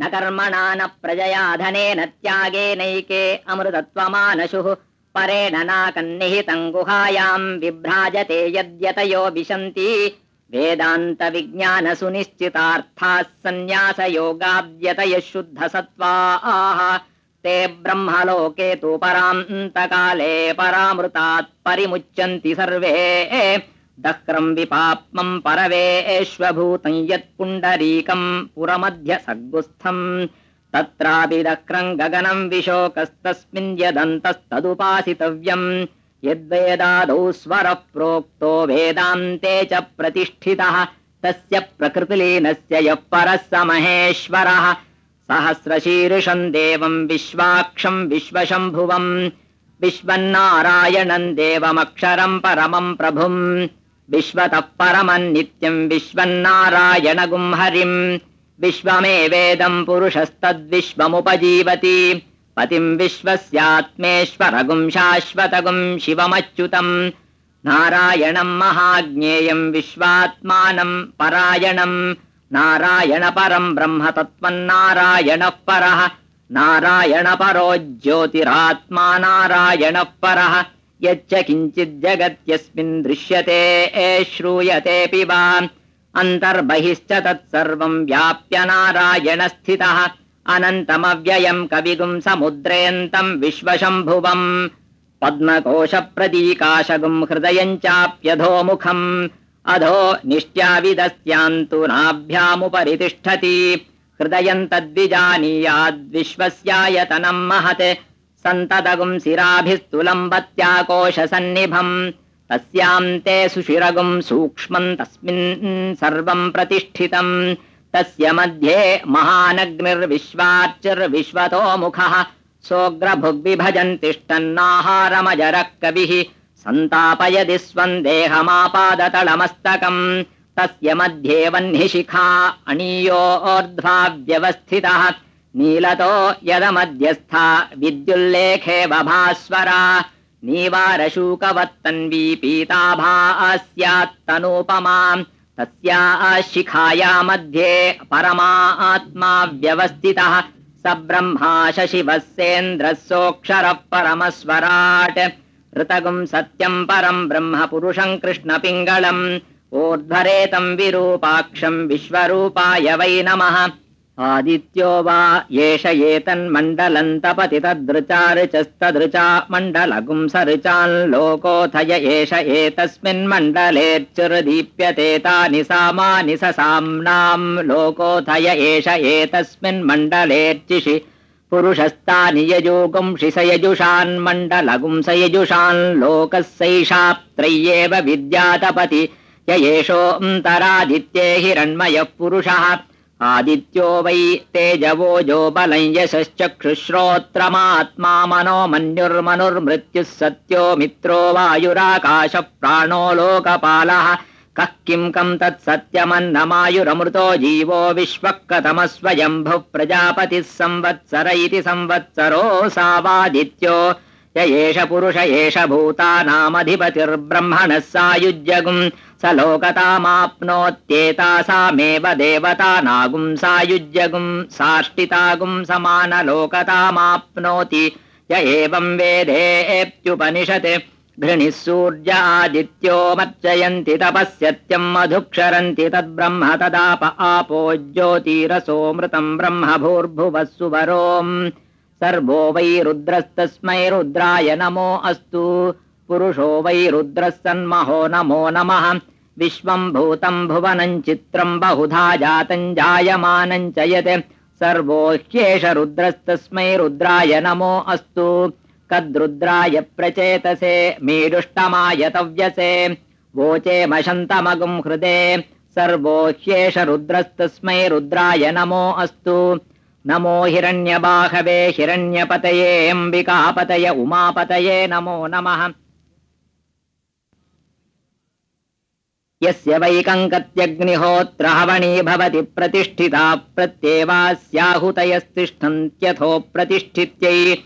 न कर्मणा न प्रजया धनेन त्यागेनैके अमृतत्वमानशुः। परेण नाकन्निहितम् गुहायाम् विभ्राजते यद्यतयो विशन्ति। वेदान्तविज्ञानसुनिश्चितार्थाः सन्न्यासयोगाद्यतयः शुद्धसत्त्वाः। ते ब्रह्मलोके तु परान्तकाले परामृतात् परिमुच्यन्ति सर्वे। दक्रम् विपाप्मम् परवेश्वभूतम् यत्पुण्डरीकम् पुरमध्य सग्गुस्थम् तत्रापि दक्रम् गगनम् विशोकस्तस्मिन् यदन्तस्तदुपासितव्यम् यद्वेदादौ स्वरः प्रोक्तो वेदान्ते च प्रतिष्ठितः। तस्य प्रकृतिलीनस्य यः परः स महेश्वरः। सहस्रशीर्षम् देवम् विश्वाक्षम् विश्वशम्भुवम् विश्वन्नारायणम् देवमक्षरम् परमम् प्रभुम् विश्वतः परमम् नित्यम् विश्वन्नारायणगुम् हरिम्। विश्वमेवेदम् पुरुषस्तद्विश्वमुपजीवति। पतिम् विश्वस्यात्मेश्वरगुम् शाश्वतगुम् शिवमच्युतम्। नारायणम् महाज्ञेयम् विश्वात्मानम् परायणम्। नारायण परम् ब्रह्म तत्त्वन्नारायणः परः। नारायण परो ज्योतिरात्मा नारायणः परः यच्च किञ्चिज्जगत्यस्मिन् दृश्यते श्रूयतेऽपि वा अन्तर्बहिश्च तत्सर्वम् व्याप्य नारायण स्थितः। अनन्तमव्ययम् कविगुम् समुद्रेऽन्तम् विश्वशम्भुवम्। पद्मकोशप्रतीकाशगुम् हृदयम् चाप्यधोमुखम्। अधो निष्ट्याविदस्यान्तु नाभ्यामुपरि तिष्ठति हृदयम् तद्विजानीयाद्विश्वस्यायतनम् महत् सन्तदगुम् शिराभिस्तुलम्बत्याकोशसन्निभम् तस्याम् ते सुशिरगुम् सूक्ष्मम् तस्मिन् सर्वम् प्रतिष्ठितम्। तस्य मध्ये महानग्निर्विश्वार्चिर्विश्वतो मुखः सोऽग्रभुग्विभजन् तिष्ठन्नाहारमजरः कविः सन्तापयदि स्वम् देहमापादतलमस्तकम्। तस्य मध्ये वह्निशिखा अणीयोऽर्ध्वा व्यवस्थितः नीलतो यदमध्यस्था विद्युल्लेखे बभास्वरा नीवारशूकवत्तन्वी पीताभा स्यात्तनूपमा तस्या शिखाया मध्ये परमात्मा व्यवस्थितः स ब्रह्मा शशिवः सेन्द्रः सोऽक्षरः परमस्वराट्। ऋतगुम् सत्यम् परम् ब्रह्म पुरुषम् कृष्णपिङ्गलम् ऊर्ध्वरेतम् विरूपाक्षम् विश्वरूपाय वै नमः आदित्यो वा एष एतन्मण्डलम् तपति तदृचारुचस्तदृचा लोकोऽथय एष एतस्मिन्मण्डलेऽर्चुर्दीप्यते तानि सामानि ससाम्नाम् लोकोऽथय एष एतस्मिन्मण्डलेऽर्चिषि पुरुषस्तानि यजोगुंषि स यजुषान्मण्डलगुम् स यजुषान् लोकः सैषात्रय्येव विद्यातपति य एषोऽन्तरादित्ये हिरण्मयः पुरुषः आदित्यो वै तेजवोजो बलम् यशश्चक्षुश्रोत्रमात्मा मनो मन्युर्मनुर्मृत्युः सत्यो मित्रो वायुराकाशः प्राणो लोकपालः। कः किम् कम् तत्सत्यमन्नमायुरमृतो जीवो विश्वः कथमस्वयम्भुः प्रजापतिः संवत्सर इति संवत्सरोऽसावादित्यो य एष पुरुष एष भूतानामधिपतिर्ब्रह्मणः सायुज्यगुम् स लोकतामाप्नोत्येतासामेव देवतानागुम् सायुज्यगुम् साष्टितागुम् समानलोकतामाप्नोति य एवम् वेदेऽप्युपनिषत् घृणिः सूर्य आदित्यो मर्चयन्ति तपस्यत्यम् मधुक्षरन्ति तद्ब्रह्म तदाप आपो ज्योतिरसोऽमृतम् ब्रह्म भूर्भुवः सुवरोम् सर्वो वै रुद्रस्तस्मै रुद्राय नमो अस्तु पुरुषो वै रुद्रः सन्महो नमो नमः विश्वम् भूतम् भुवनम् चित्रम् बहुधा जातम् जायमानम् च यत् सर्वो ह्येष रुद्रस्तस्मै रुद्राय नमो अस्तु। कद्रुद्राय प्रचेतसे मीडुष्टमाय तव्यसे वोचे मशन्तमगुम् हृदे सर्वो ह्येष रुद्रस्तस्मै रुद्राय नमो अस्तु। नमो हिरण्यबाहवे हिरण्यपतये अम्बिकापतय उमापतये नमो नमः यस्य वैकङ्कत्यग्निहोत्र हवणी भवति प्रतिष्ठिता प्रत्येवास्याहुतयस्तिष्ठन्त्यथो प्रतिष्ठित्यै।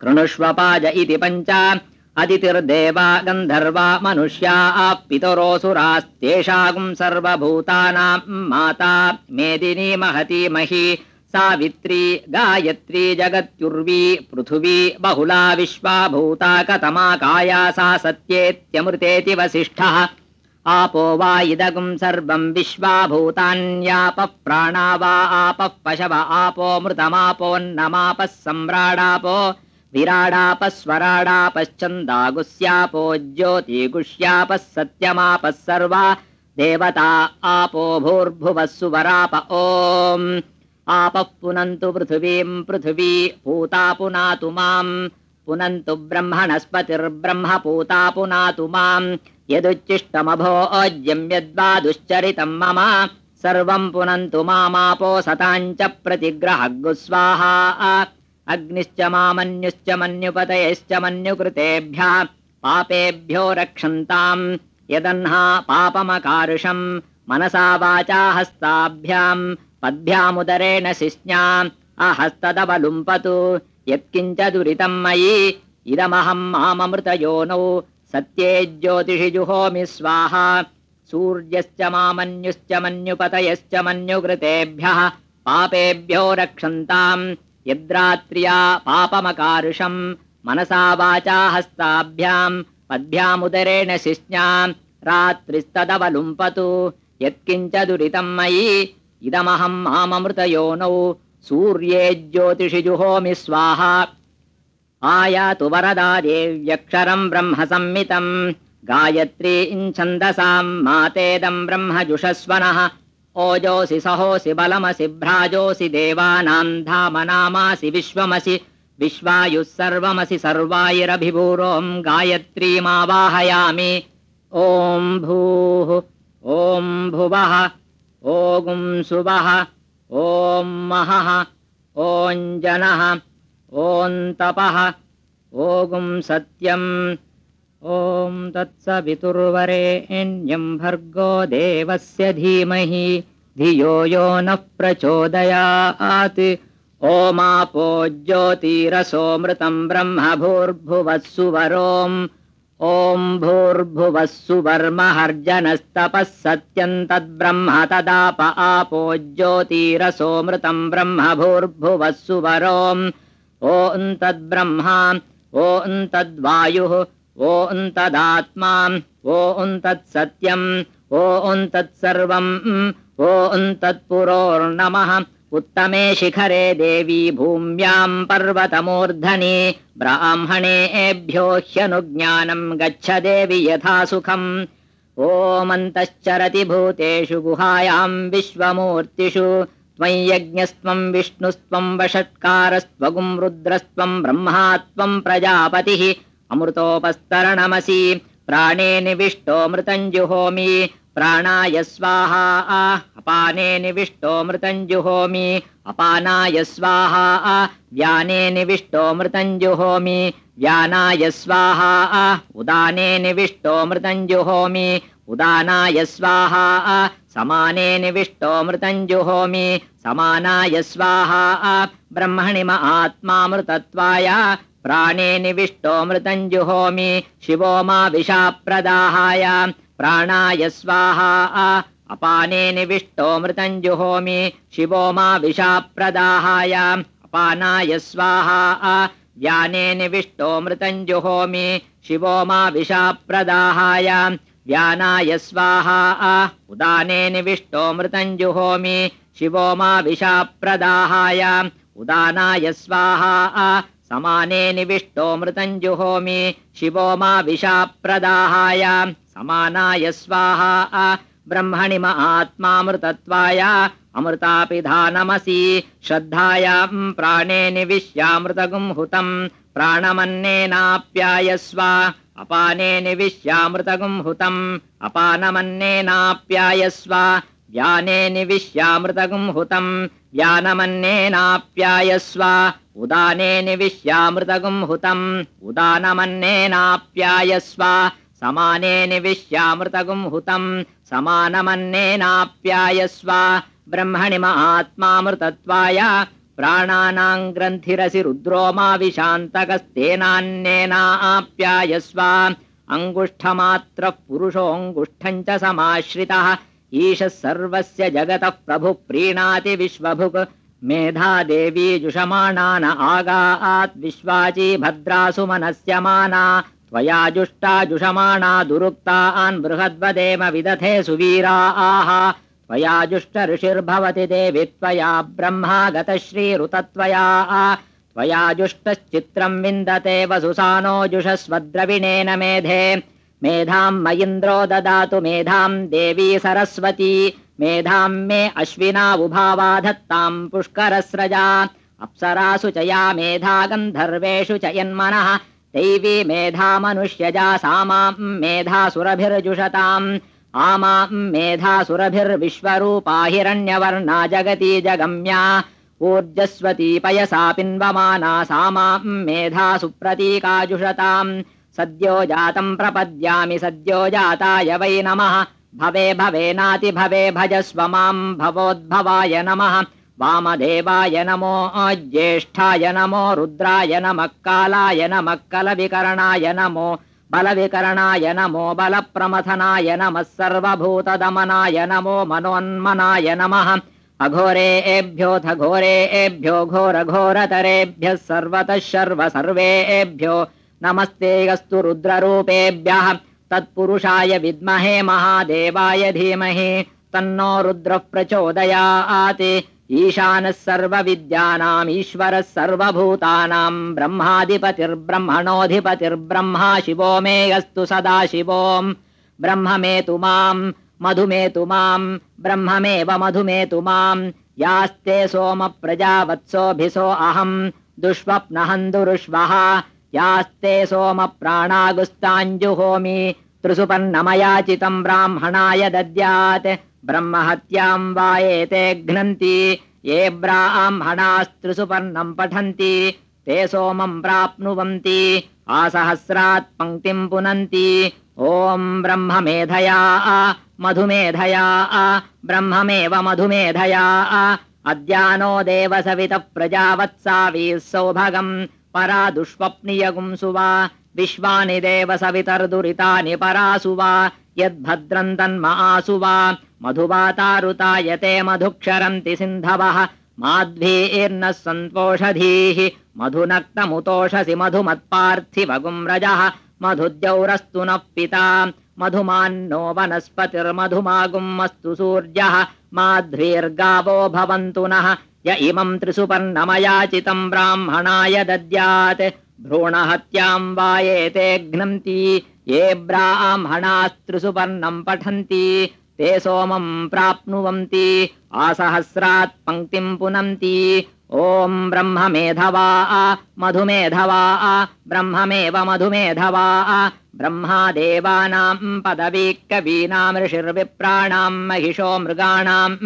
कृणुष्व पाज इति पञ्च। अदितिर्देवा गन्धर्वा मनुष्या पितरोऽसुरास्तेषागुम् सर्वभूतानाम् माता मेदिनी महती मही। सावित्री गायत्री जगत्युर्वी पृथिवी बहुला विश्वा भूता कतमा काया सा सत्येत्यमृतेति वसिष्ठः आपो वा इदगुम् सर्वम् विश्वा भूतान्यापः प्राणा वा आपः पशव आपो मृतमापोन्नमापः सम्राडापो विराडापः स्वराडापश्चन्दागुस्यापो ज्योतिगुष्यापः सत्यमापः सर्वा देवता आपो भूर्भुवः सुवराप ओम्। आपः पुनन्तु पृथिवीम् पृथिवी पूता पुनातु माम् पुनन्तु ब्रह्मणस्पतिर्ब्रह्म पूता पुनातु माम् यदुच्चिष्टमभो अज्यम् यद्वा दुश्चरितम् मम सर्वम् पुनन्तु मामापो सताम् च प्रतिग्रहग्गु स्वाहा अग्निश्च मामन्युश्च मन्युपतयश्च मन्युकृतेभ्यः पापेभ्यो रक्षन्ताम् यदह्ना पापमकारुषम् मनसा वाचा हस्ताभ्याम् पद्भ्यामुदरेण शिष्ण्या अहस्तदवलुम्पतु यत्किञ्च दुरितम् मयि इदमहम् माममृतयोनौ सत्ये ज्योतिषि जुहोमि स्वाहा। सूर्यश्च मामन्युश्च मन्युपतयश्च मन्युकृतेभ्यः पापेभ्यो रक्षन्ताम् यद्रात्र्या पापमकारुषम् मनसा वाचा हस्ताभ्याम् पद्भ्यामुदरेण शिष्ण्या रात्रिस्तदवलुम्पतु। यत्किञ्च दुरितम् मयि इदमहम् माममृतयोनौ सूर्ये ज्योतिषि जुहोमि स्वाहा। आयातु वरदा देव्यक्षरम् ब्रह्म संमितम् गायत्री छन्दसाम् मातेदम् ब्रह्म जुषस्वनः ओजोऽसि सहोऽसि बलमसि भ्राजोऽसि देवानाम् धामनामासि विश्वमसि। विश्वायुः सर्वमसि सर्वायिरभिभूरोम् गायत्रीमावाहयामि। ॐ भूः ॐ भुवः ॐ सुवः ॐ महः ॐ जनः ॐ तपः ॐ सत्यम् ॐ तत्सवितुर्वरेण्यम् भर्गो देवस्य धीमहि धियो यो नः प्रचोदयात्। ओमापो ज्योतिरसोऽमृतम् ब्रह्म भूर्भुवः सुवरोम् ॐ भूर्भुवः सुवर्महर्जनस्तपः सत्यम् तद्ब्रह्म तदाप आपो ज्योतिरसोऽमृतम् ब्रह्म भूर्भुवः सुवरोम् ॐ तद्ब्रह्मा ॐ तद्वायुः ॐ तदात्मा ॐ तत्सत्यम् ॐ तत्सर्वम् ॐ तत्पुरोर्नमः उत्तमे शिखरे देवी भूम्याम् पर्वतमूर्धनि ब्राह्मणेभ्यो ह्यनुज्ञानम् गच्छ देवि यथा सुखम् ओमन्तश्चरति भूतेषु गुहायाम् विश्वमूर्तिषु त्वम् यज्ञस्त्वम् विष्णुस्त्वम् वषट्कारस्त्वगुम् रुद्रस्त्वम् ब्रह्मात्वम् प्रजापतिः। अमृतोपस्तरणमसि प्राणे निविष्टोऽमृतम् जुहोमि प्राणाय स्वाहा अपाने निविष्टोऽमृतम् जुहोमि अपानाय स्वाहा व्याने निविष्टोऽमृतम् जुहोमि व्यानाय स्वाहा उदाने निविष्टोऽमृतम् जुहोमि उदानाय स्वाहा समाने निविष्टोऽमृतम् जुहोमि समानाय स्वाहा ब्रह्मणि म आत्मामृतत्वाय प्राणे निविष्टोऽमृतम् जुहोमि शिवो मा विषाप्रदाहाय प्राणाय स्वाहा। अपाने निविष्टोऽमृतम् जुहोमि शिवो मा विषाप्रदाहाय। अपानाय स्वाहा। व्याने निविष्टोऽमृतम् जुहोमि शिवो मा विषाप्रदाहाय। व्यानाय स्वाहा। उदाने निविष्टोऽमृतम् जुहोमि शिवो मा विषाप्रदाहाय। उदानाय स्वाहा। समाने निविष्टोऽमृतम् जुहोमि शिवो मा विषाप्रदाहाय समानाय स्वाहा ब्रह्मणि म आत्मामृतत्वाय अमृतापिधानमसि श्रद्धायाम् प्राणे निविश्यामृतगुम् हुतम् प्राणमन्नेनाप्यायस्व अपाने निविश्यामृतगुम् हुतम् अपानमन्नेनाप्यायस्व व्याने निविश्यामृतगुम् हुतम् उदाने निविश्यामृतगुम् हुतम् उदानमन्नेनाप्यायस्व समाने निविश्यामृतगुम् हुतम् समानमन्नेनाप्यायस्व ब्रह्मणि म आत्मामृतत्वाय प्राणानाम् ग्रन्थिरसि रुद्रो मा विशान्तकस्तेनान्नेनाप्यायस्व अङ्गुष्ठमात्रः पुरुषोऽङ्गुष्ठम् च समाश्रितः ईशः सर्वस्य जगतः प्रभुः प्रीणाति विश्वभुक् मेधा देवी जुषमाणा न आगात् विश्वाची भद्रासु मनस्य माना त्वया जुष्टा जुषमाणा दुरुक्तान् बृहद्वदेव विदथे सुवीरा आह। त्वया जुष्ट ऋषिर्भवति देवि त्वया ब्रह्मा गतश्रीरुतत्वया। त्वया जुष्टश्चित्रम् विन्दते वसुसानो जुषस्वद्रविणेन मेधे। मेधाम् मयिन्द्रो ददातु मेधाम् देवी सरस्वती। मेधाम् मे अश्विना उभावा धत्ताम् पुष्करस्रजा। अप्सरासु च या मेधा गन्धर्वेषु च यन्मनः दैवी मेधा मनुष्यजा सा माम् मेधासुरभिर्जुषताम् आमाम् मेधासुरभिर्विश्वरूपा हिरण्यवर्णा जगती जगम्या ऊर्जस्वती पयसा पिन्वमाना सा माम् मेधा सुप्रतीकाजुषताम् सद्यो जातम् प्रपद्यामि सद्यो जाताय वै नमः। भवे भवेनाति भवे भजस्व माम् भवोद्भवाय नमः वामदेवाय नमो ज्येष्ठाय नमो रुद्राय नमः कालाय नमः कलविकरणाय नमो बलविकरणाय नमो बलप्रमथनाय नमः सर्वभूतदमनाय नमो मनोन्मनाय नमः। अघोरेभ्योऽथ घोरेभ्यो घोरघोरतरेभ्यः सर्वतः शर्व सर्वेभ्यो नमस्ते अस्तु रुद्ररूपेभ्यः। तत्पुरुषाय विद्महे महादेवाय धीमहि। तन्नो रुद्रः प्रचोदयात् ईशानः सर्वविद्यानाम् ईश्वरः सर्वभूतानाम् ब्रह्माधिपतिर्ब्रह्मणोऽधिपतिर्ब्रह्मा शिवो मे अस्तु सदा शिवोम् ब्रह्म मे तु माम् मधुमेतु माम् ब्रह्ममेव मधुमेतु माम् यास्ते सोम प्रजावत्सोऽभिसो अहम् दुष्वप्नहम् दुरुष्वः यास्ते सोम प्राणागुस्ताञ्जुहोमि त्रिसुपन्नमयाचितम् ब्राह्मणाय दद्यात् ब्रह्महत्याम् वा एते घ्नन्ति ये ब्राह्मणास्त्रिसुपर्णम् पठन्ति ते सोमम् प्राप्नुवन्ति आसहस्रात् पङ्क्तिम् पुनन्ति। ॐ ब्रह्ममेधया मधुमेधया ब्रह्ममेव मधुमेधया। अद्यानो देवसवितः प्रजावत्सावीः सौभगम् परा दुष्वप्नियगुंसु वा विश्वानि देवसवितर्दुरितानि परासु वा यद्भद्रम् तन्म आसु वा मधुवातारुतायते मधुक्षरन्ति सिन्धवः माध्वीर्नः सन्तोषधीः मधुनक्तमुतोषसि मधुमत्पार्थिवगुम् रजः मधुद्यौरस्तु नः पिता मधुमान्नो वनस्पतिर्मधुमागुम् सूर्यः माध्वीर्गावो भवन्तु नः य इमम् त्रिसुपर्णमयाचितम् ब्राह्मणाय दद्यात् भ्रूणहत्याम् वा एते घ्नन्ति ये ब्राह्मणास्त्रिसुपर्णम् पठन्ति ते सोमम् प्राप्नुवन्ति आसहस्रात् पङ्क्तिम् पुनन्ति। ॐ ब्रह्ममेधवा मधुमेधवा ब्रह्ममेव मधुमेधवा ब्रह्मा देवानाम् पदवी कवीनाम् ऋषिर्विप्राणाम् महिषो मृगाणाम्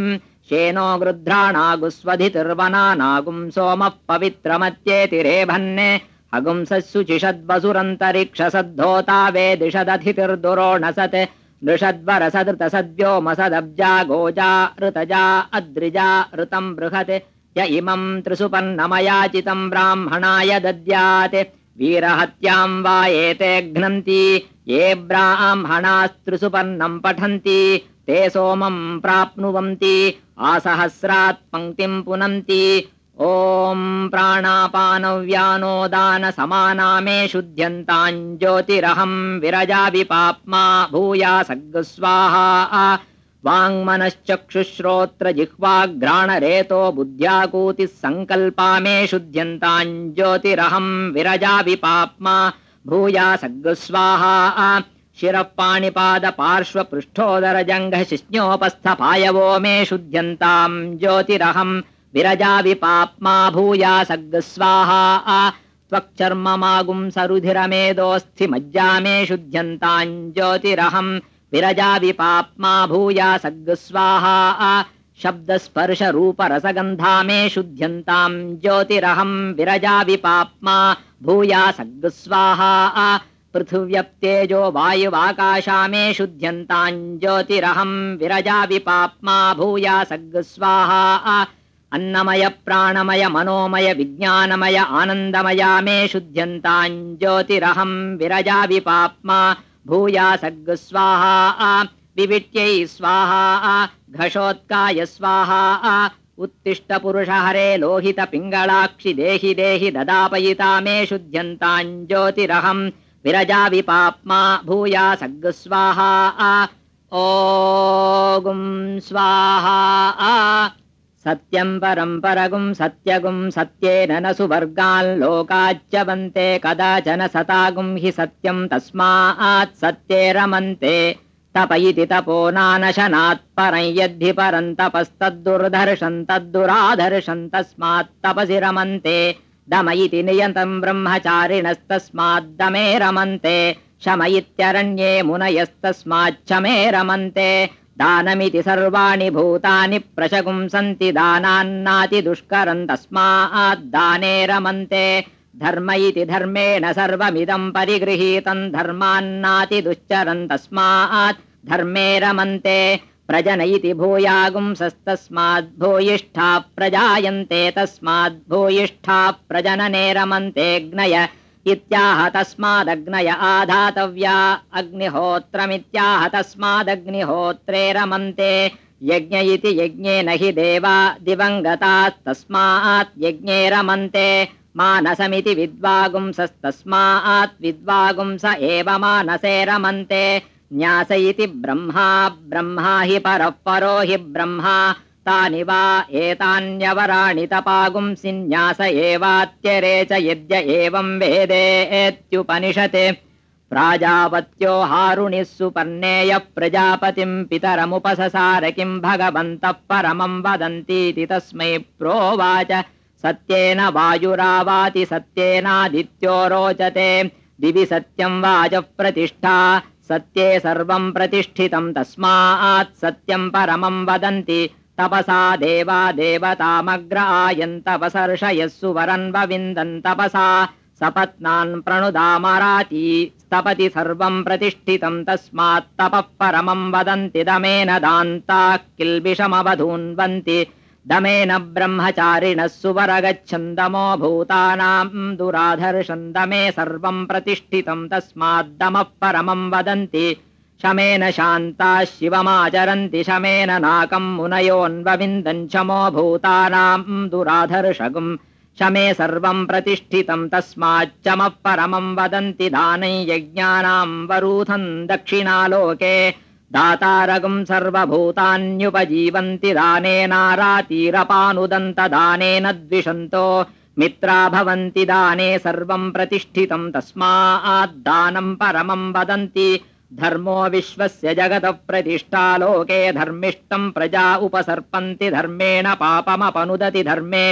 शेनो गृध्राणागुस्वधितिर्वनानागुम् सोमः पवित्रमत्येतिरेभन्ने हगुंसुचिषद्वसुरन्तरिक्षसद्धोता वेदिषदधितिर्दुरोणसत् नृषद्वरसदृतसद्व्योमसदब्जा गोजा ऋतजा अद्रिजा ऋतम् बृहत् य इमम् त्रिसुपन्नमयाचितम् ब्राह्मणाय दद्यात्। वीरहत्याम् वा एते घ्नन्ति ये ब्राह्मणास्त्रिसुपर्णम् पठन्ति ते सोमम् प्राप्नुवन्ति आसहस्रात् पङ्क्तिम् पुनन्ति ॐ प्राणापानव्यानोदानसमानामे शुध्यन्ताम् ज्योतिरहम् विरजावि पाप्मा भूया सग्स्वाहा। वाङ्मनश्चक्षुश्रोत्र जिह्वाघ्राणरेतो बुद्ध्याकूतिः सङ्कल्पा मे शुध्यन्ताम् ज्योतिरहम् विरजावि पाप्मा भूया सग्स्वाहा। शिरः पाणिपाद पार्श्व पृष्ठोदर जङ्घ शिष्णोपस्थपायवो मे शुध्यन्ताम् ज्योतिरहम् विरजावि पाप्मा भूया सग्स्वाहा त्वक्चर्ममागुम् सरुधिरमेदोऽस्थि मज्जा मे शुध्यन्ताम् ज्योतिरहम् विरजावि पाप्मा भूया सग्स्वाहा शब्दस्पर्श रूपरसगन्धा मे शुध्यन्ताम् ज्योतिरहम् विरजावि पाप्मा भूया सग्स्वाहा पृथिव्यप्तेजो वायुवाकाशा मे शुध्यन्ताम् ज्योतिरहम् विरजावि पाप्मा भूया सग्स्वाहा अन्नमय प्राणमय मनोमय विज्ञानमय आनन्दमया मे शुध्यन्ताम् ज्योतिरहम् विरजावि पाप्मा भूया सग्स्वाहा विविट्यै स्वाहा घषोत्काय स्वाहा उत्तिष्ठपुरुषहरे लोहितपिङ्गलाक्षि देहि देहि ददापयिता मे शुध्यन्ताम् ज्योतिरहम् विरजा विपाप्मा भूया सग् स्वाहा ओगुम् स्वाहा सत्यम् परम् परगुम् सत्यगुम् सत्येन न सुवर्गान् लोकाच्च वन्ते कदाचन सतागुम् हि सत्यम् तस्मात् सत्ये रमन्ते। तप इति तपो नानशनात् परम् यद्धि परम् तपस्तद्दुर्धर्षम् तद्दुराधर्षम् तस्मात् तपसि रमन्ते। दम इति नियन्तम् ब्रह्मचारिणस्तस्माद्दमे रमन्ते। शम इत्यरण्ये मुनयस्तस्माच्छमे रमन्ते दानमिति सर्वाणि भूतानि प्रशगुंसन्ति दानान्नाति दुष्करम् तस्माद्दाने रमन्ते। धर्म इति धर्मेण सर्वमिदम् परिगृहीतम् धर्मान्नाति दुश्चरन् तस्मात् धर्मे रमन्ते। प्रजन इति भूयागुंसस्तस्माद् भूयिष्ठा प्रजायन्ते तस्माद् भूयिष्ठा प्रजनने रमन्ते। ज्ञय इत्याह तस्मादग्नय आधातव्या अग्निहोत्रमित्याह तस्मादग्निहोत्रे रमन्ते यज्ञ इति यज्ञेन हि देवा दिवङ्गतास्तस्मात् यज्ञे रमन्ते मानसमिति विद्वागुंसस्तस्मात् विद्वागुंस एव मानसे रमन्ते न्यास इति ब्रह्मा ब्रह्मा हि परः परो हि ब्रह्मा तानि वा एतान्यवराणि तपागुंसि न्यास एवात्यरे च यद्य एवम् वेदेत्युपनिषते प्राजापत्यो हारुणिः सुपर्णेयः प्रजापतिम् पितरमुपससार किम् भगवन्तः परमम् वदन्तीति तस्मै प्रोवाच। सत्येन वायुरावाति सत्येनादित्यो रोचते। दिवि सत्यम् वाचः प्रतिष्ठा। सत्ये सर्वम् प्रतिष्ठितम् तस्मात् सत्यम् परमम् वदन्ति तपसा देवा देवतामग्र आयन्तपसर्षयः सुवरन्व विन्दन् तपसा सपत्नान् प्रणुदामराती स्तपति सर्वम् प्रतिष्ठितम् तस्मात् तपः परमम् वदन्ति दमेन दान्ताः किल्बिषमवधून्वन्ति दमेन ब्रह्मचारिणः सुवरगच्छन्दमो भूतानाम् दुराधर्षन्दमे सर्वम् प्रतिष्ठितम् तस्माद्दमः परमम् वदन्ति शमेन शान्ताः शिवमाचरन्ति शमेन नाकम् मुनयोन्वविन्दन् शमो भूतानाम् दुराधर्षगुम् शमे सर्वम् प्रतिष्ठितम् तस्माच्चमः परमम् वदन्ति दानै यज्ञानाम् वरूथम् दक्षिणालोके। दातारगुम् सर्वभूतान्युपजीवन्ति दानेनारातीरपानुदन्तदानेन द्विषन्तो। मित्रा भवन्ति दाने सर्वम् प्रतिष्ठितम् तस्माद्दानम् परमम् वदन्ति धर्मो विश्वस्य जगतः प्रतिष्ठा लोके धर्मिष्टम् प्रजा उपसर्पन्ति धर्मेण पापमपनुदति धर्मे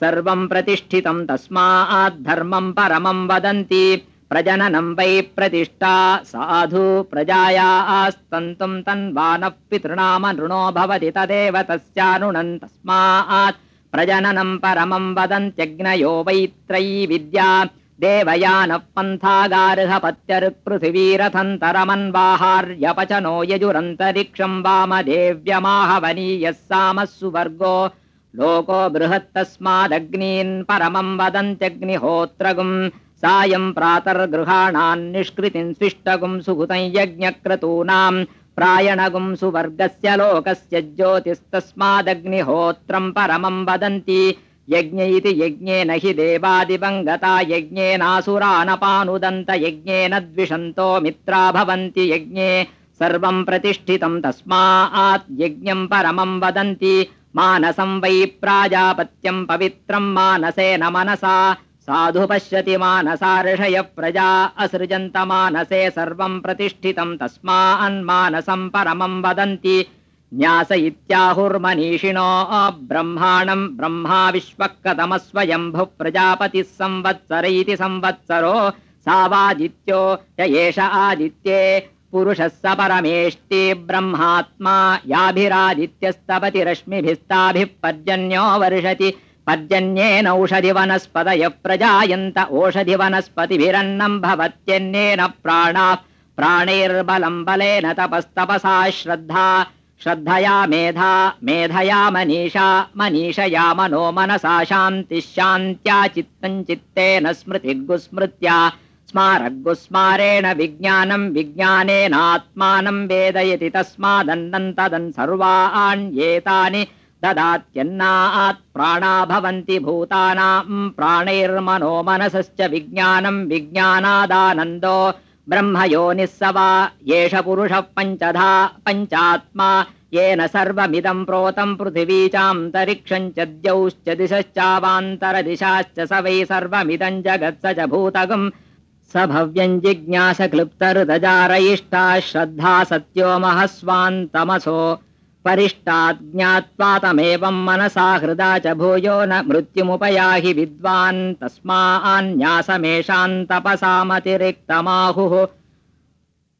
सर्वम् प्रतिष्ठितम् तस्माद्धर्मम् परमम् वदन्ति प्रजननम् वै प्रतिष्ठा साधु प्रजायास्तन्तुम् तन्वानः पितृणाम नृणो भवति तदेव तस्यानुणन् तस्मात् प्रजननम् परमम् वदन्त्यग्नयो वैत्रयी विद्या देवयानः पन्थागार्हपत्यर्पृथिवीरथन्तरमन्वाहार्यपचनो यजुरन्तरिक्षम् वामदेव्यमाहवनीयः सामः सुवर्गो लोको बृहत्तस्मादग्नीन् परमम् वदन्त्यग्निहोत्रगुम् सायम् प्रातर्गृहाणाम् निष्कृतिम् स्विष्टगुम् सुहृतम् यज्ञक्रतूनाम् प्रायणगुम् सुवर्गस्य लोकस्य ज्योतिस्तस्मादग्निहोत्रम् परमम् वदन्ति यज्ञ इति यज्ञेन हि देवादिवङ्गता यज्ञेनासुरानपानुदन्त यज्ञेन द्विषन्तो मित्रा भवन्ति यज्ञे सर्वम् प्रतिष्ठितम् तस्मात् यज्ञम् परमम् वदन्ति। मानसम् वै प्राजापत्यम् पवित्रम् मानसेन मनसा। साधु पश्यति मानसा ऋषयः प्रजा असृजन्त मानसे सर्वम् प्रतिष्ठितम् तस्मान्मानसम् परमम् वदन्ति न्यास इत्याहुर्मनीषिणो ब्रह्माणम् ब्रह्मा विश्वकतमस्वयम्भुः प्रजापतिः संवत्सर इति संवत्सरो सावादित्यो य एष आदित्ये पुरुषः स परमेष्टि ब्रह्मात्मा याभिरादित्यस्तपति रश्मिभिस्ताभिः पर्जन्यो वर्षति पर्जन्येनौषधि वनस्पतयः प्रजायन्त ओषधि वनस्पतिभिरन्नम् भवत्यन्येन प्राणाः प्राणैर्बलम् बलेन तपस्तपसा श्रद्धा श्रद्धया मेधा मेधया मनीषा मनीषया मनो मनसा शान्तिः शान्त्या चित्तम् चित्तेन स्मृतिर्गुस्मृत्या स्मारग्गुस्मारेण विज्ञानम् विज्ञानेनात्मानम् वेदयति तस्मादन्नम् तदन् सर्वाण्येतानि ददात्यन्नात् प्राणा भवन्ति भूतानाम् प्राणैर्मनो मनसश्च विज्ञानम् विज्ञानादानन्दो ब्रह्म योनिः स वा एष पुरुषः पञ्चधा पञ्चात्मा येन सर्वमिदम् प्रोतम् पृथिवी चान्तरिक्षम् च द्यौश्च दिशश्चावान्तरदिशाश्च स वै सर्वमिदम् जगत् स च भूतगम् स भव्यम् जिज्ञास क्लृप्तरुदजारयिष्टा श्रद्धा सत्यो महस्वान्तमसो परिष्टात् ज्ञात्वा तमेवम् मनसा हृदा च भूयो न मृत्युमुपयाहि विद्वान् तस्मान्न्यासमेषाम् तपसामतिरिक्तमाहुः।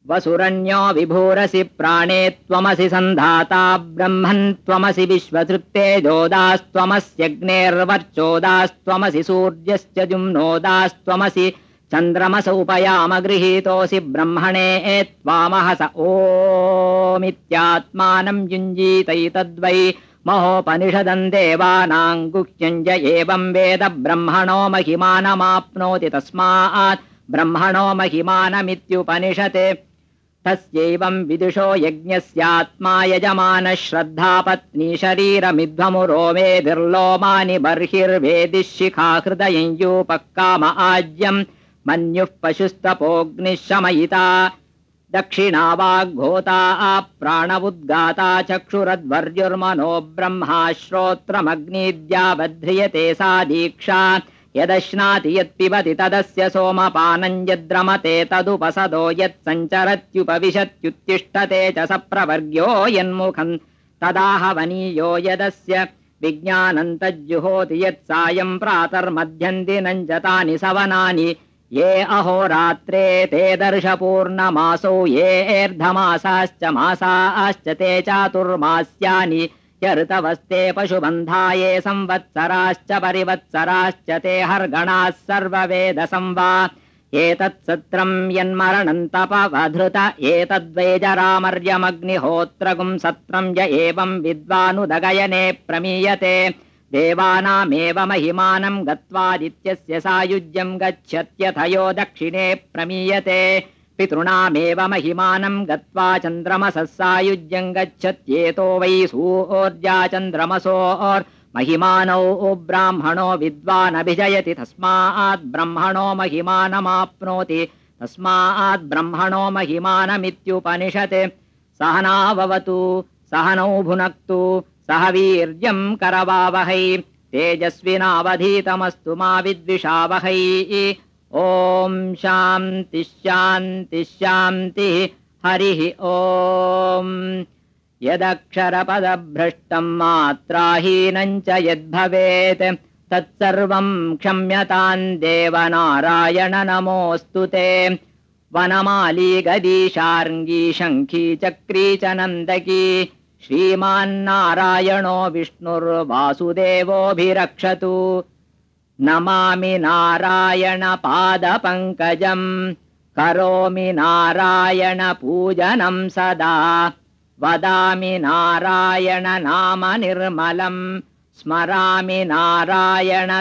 वसुरन्यो विभूरसि प्राणे त्वमसि सन्धाता ब्रह्मन् त्वमसि विश्वतृप्तेजोदास्त्वमस्यग्नेर्वर्चोदास्त्वमसि सूर्यश्च जुम्नोदास्त्वमसि चन्द्रमस उपयाम गृहीतोऽसि ब्रह्मणे त्वामहस ओमित्यात्मानम् युञ्जीतैतद्वै महोपनिषदम् देवानाम् गुह्यम् च एवम् वेद ब्रह्मणो महिमानमाप्नोति तस्मात् ब्रह्मणो महिमानमित्युपनिषते। तस्यैवम् विदुषो यज्ञस्यात्मा यजमानः श्रद्धा पत्नी शरीरमिध्वमुरो वेदिर्लोमानि बर्हिर्वेदिः शिखा हृदयम् यूपः काम आज्यम् मन्युः पशुस्तपोऽग्निः शमयिता दक्षिणा वाग्घोता प्राणवुद्गाता चक्षुरद्वर्युर्मनो ब्रह्मा श्रोत्रमग्नीद्या बध्रियते सा दीक्षा। यदश्नाति यत्पिबति तदस्य सोमपानम् यद्रमते तदुपसदो यत्सञ्चरत्युपविशत्युत्तिष्ठते च स प्रवर्ग्यो यन्मुखम्। तदाहवनीयो यदस्य विज्ञानम् तज्जुहोति प्रातर्मध्यम् दिनम् च तानि सवनानि ये अहोरात्रे ते दर्शपूर्णमासौ ये एर्धमासाश्च मासाश्च ते चातुर्मास्यानि ऋतवस्ते पशुबन्धाये संवत्सराश्च परिवत्सराश्च ते हर्गणाः सर्ववेदसं वा एतत्सत्रम् यन्मरणम् तपवधृत एतद्वैजरामर्यमग्निहोत्रगुम् सत्रम् य एवम् विद्वानुदगयने प्रमीयते देवानामेव महिमानम् गत्वादित्यस्य सायुज्यम् गच्छत्यथयो दक्षिणे प्रमीयते। पितॄणामेव महिमानम् गत्वा चन्द्रमसः सायुज्यम् गच्छत्येतो वै सूर्या चन्द्रमसोर्महिमानौ ब्राह्मणो विद्वानभिजयति। तस्मात् ब्रह्मणो महिमानमाप्नोति। तस्मात् ब्रह्मणो महिमानमित्युपनिषत्। सहनाववतु सहनौ भुनक्तु सह वीर्यम् करवावहै तेजस्विनावधीतमस्तु मा विद्विषावहै। ॐ शान्ति शान्ति शान्तिः हरिः ॐ। यदक्षरपदभ्रष्टम् मात्राहीनम् च यद्भवेत् तत्सर्वम् क्षम्यताम् देवनारायण नमोऽस्तु ते। वनमाली गदीशार्ङ्गी शङ्खी चक्री च नन्दकी श्रीमान्नारायणो विष्णुर्वासुदेवोऽभिरक्षतु। नमामि नारायणपादपङ्कजम् करोमि नारायणपूजनम् सदा वदामि नारायण निर्मलम् स्मरामि नारायण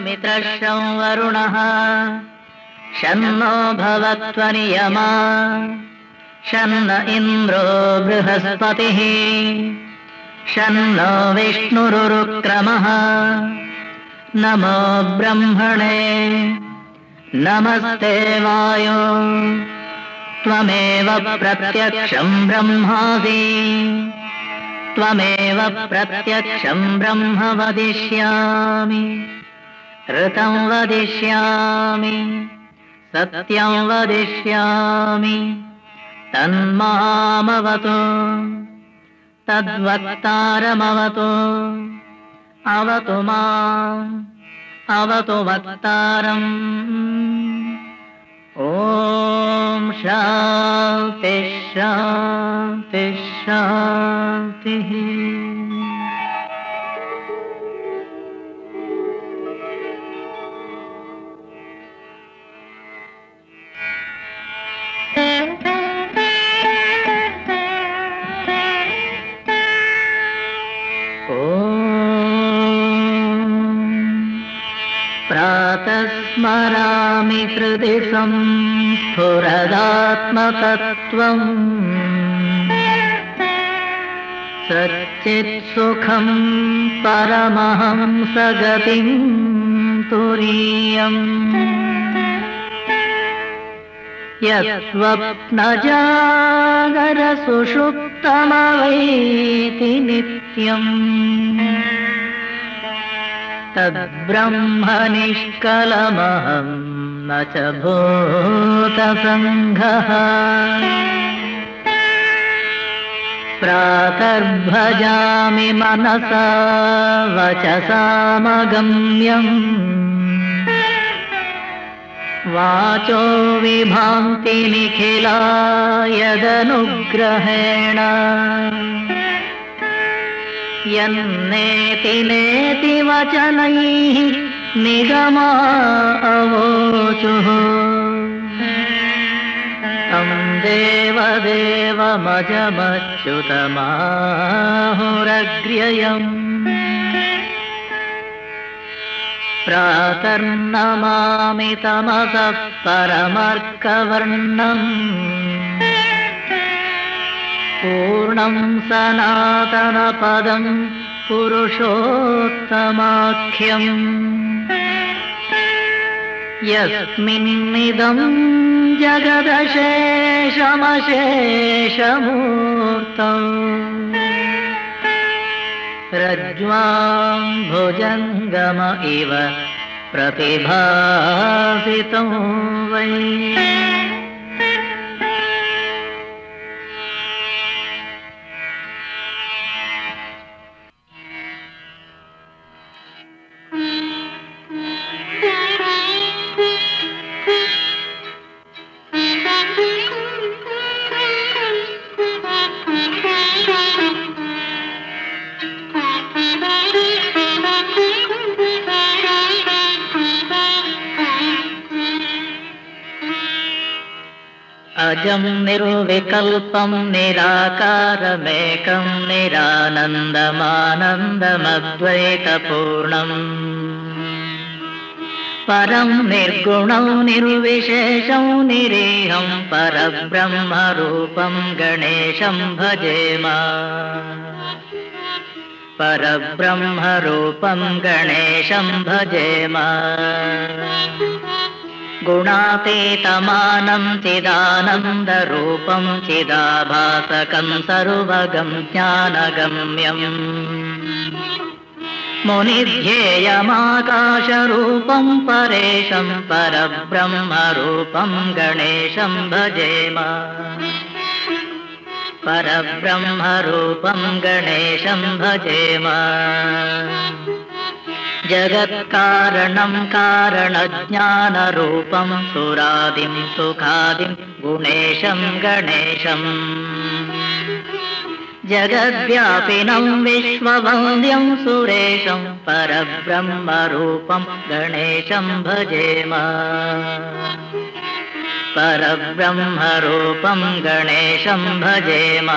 मित्रशं वरुणः। शन्नो भवत्वनियमा। शन्न इन्द्रो बृहस्पतिः। शन्नो विष्णुरुरुक्रमः। नमो ब्रह्मणे। नमस्ते वायो। त्वमेव प्रत्यक्षम् ब्रह्मासि त्वमेव प्रत्यक्षम् ब्रह्म वदिष्यामि। ऋतम् वदिष्यामि सत्यम् वदिष्यामि तन्मामवतु तद्वक्तारमवतु अवतु माम् अवतु वक्तारम्। ॐ शान्ति स्मरामि हृदि संस्फुरदात्मतत्त्वम् सच्चित्सुखं परमहं सगतिं तुरीयम्। यत्स्वप्नजागरसुषुप्तमवैति नित्यम् तद्ब्रह्म निष्कलमहं न च भूतसङ्घः। प्रातर्भजामि मनसा वचसामगम्यम्। वाचो विभान्ति निखिला यदनुग्रहेण यन्नेति नेति वचनैः निगमा अवोचुः तं देवदेवमजमच्युतमाहुरग्र्ययम्। प्रातर्नमामि तमसः परमर्कवर्णम् पूर्णं सनातनपदं पुरुषोत्तमाख्यम् यस्मिन्निदं जगदशेषमशेषमूर्तौ रज्ज्वां भुजङ्गम इव प्रतिभासितं वै निर्विकल्पं निराकारमेकं निरानन्दमानन्दमद्वैतपूर्णम्। परं निर्गुणं निर्विशेषं निरीहं परब्रह्मरूपं गणेशं भजेम परब्रह्मरूपं गणेशं भजेम गुणातीतमानं चिदानन्दरूपं चिदाभासकं सर्वगं ज्ञानगम्यम्। मुनिध्येयमाकाशरूपं परेशं परब्रह्मरूपं गणेशं भजेम। परब्रह्मरूपं गणेशं भजेम जगत्कारणं कारणज्ञानरूपं सुरादिं सुखादिं गुणेशं गणेशम्। जगद्व्यापिनं विश्ववन्द्यं सुरेशं परब्रह्मरूपं गणेशं भजेम परब्रह्मरूपं गणेशं भजेम